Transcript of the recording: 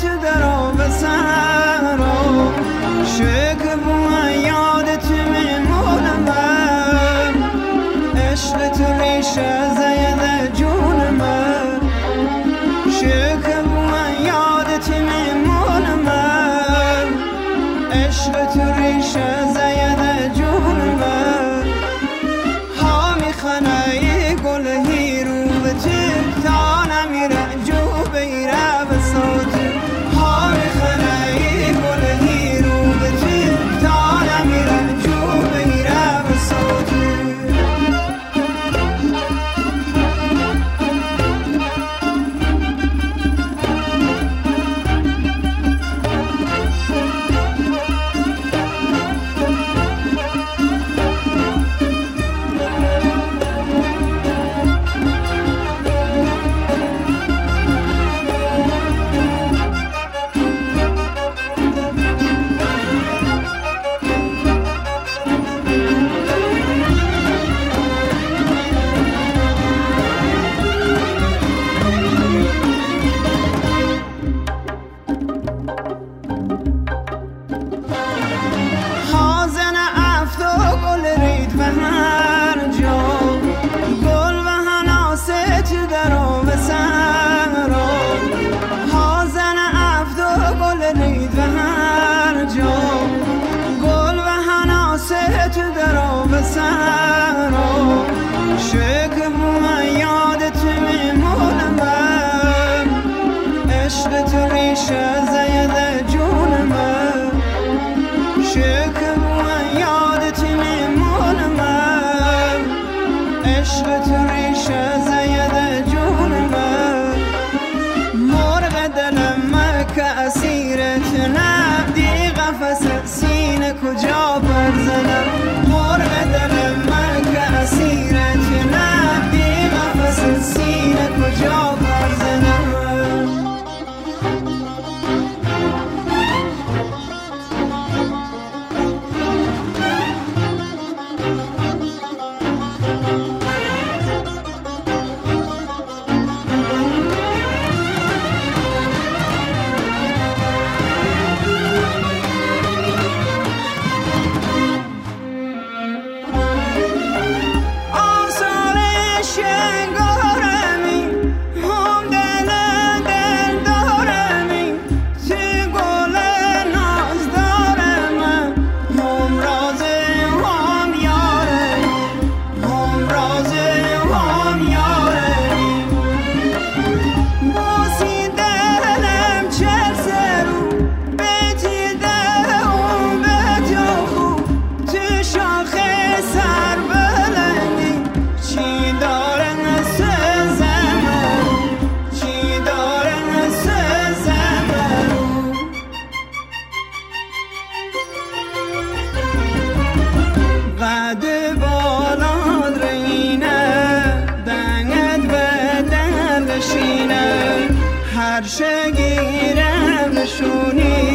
imagine that all سرم شکر من میمونم. عشق تو ریشه زید جونم. شکر من یاد میمونم. عشق تو ریشه زید جونم. مرغ دلم که اسیرت نبدی قفص سینه کجا عرش گیرم نشونی